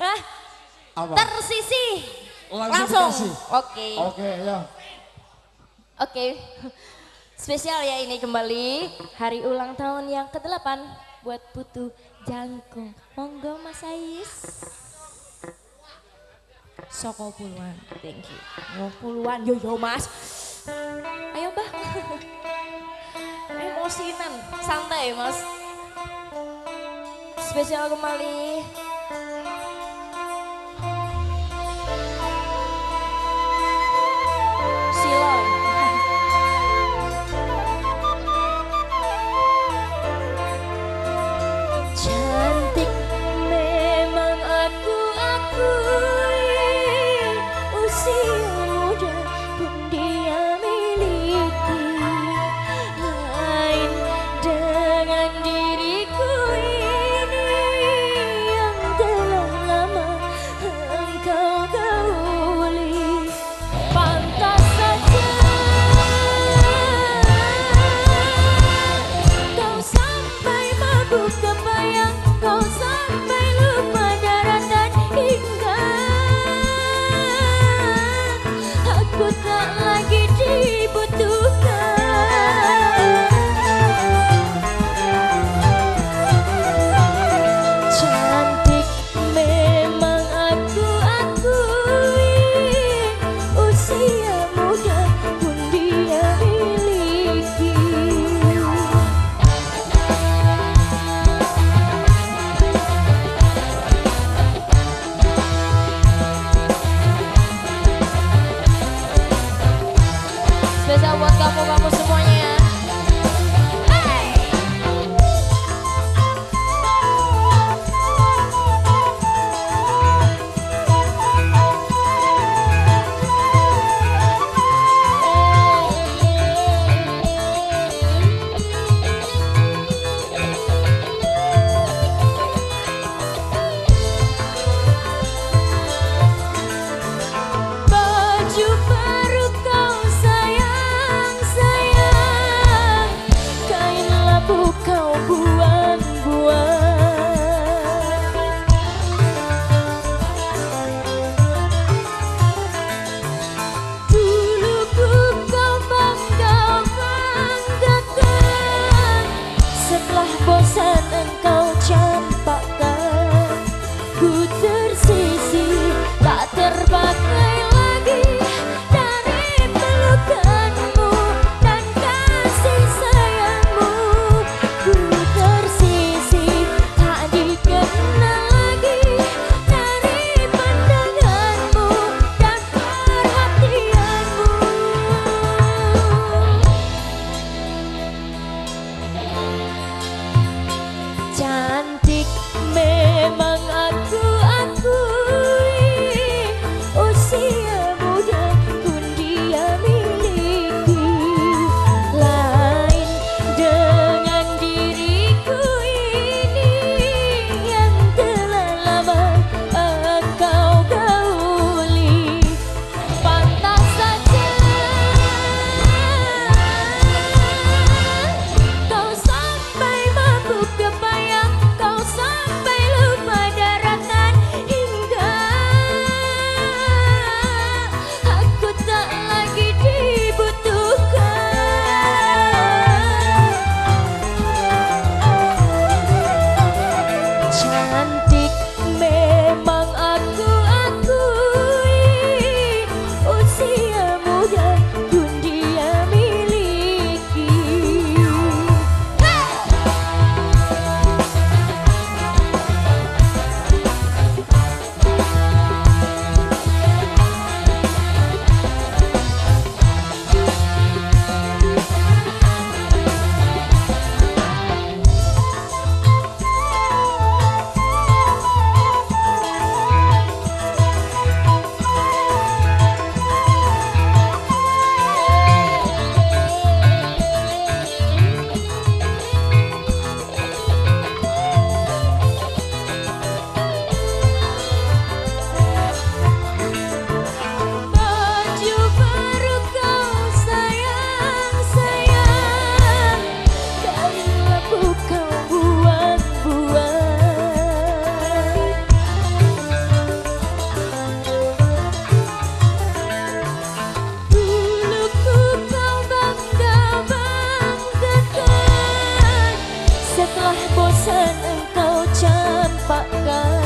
Hah? Apa? Tersisi. Langsung Langsung. dikasih. Oke. Oke, ya. Oke. Spesial ya ini kembali hari ulang tahun yang ke-8 buat Putu Jangkung. Monggo Mas Ais. Soko puluhan. Thank you. Yo puluhan. Yo yo Mas. Ayo Mbah. Emosinan. Santai Mas. Spesial kembali you find Cả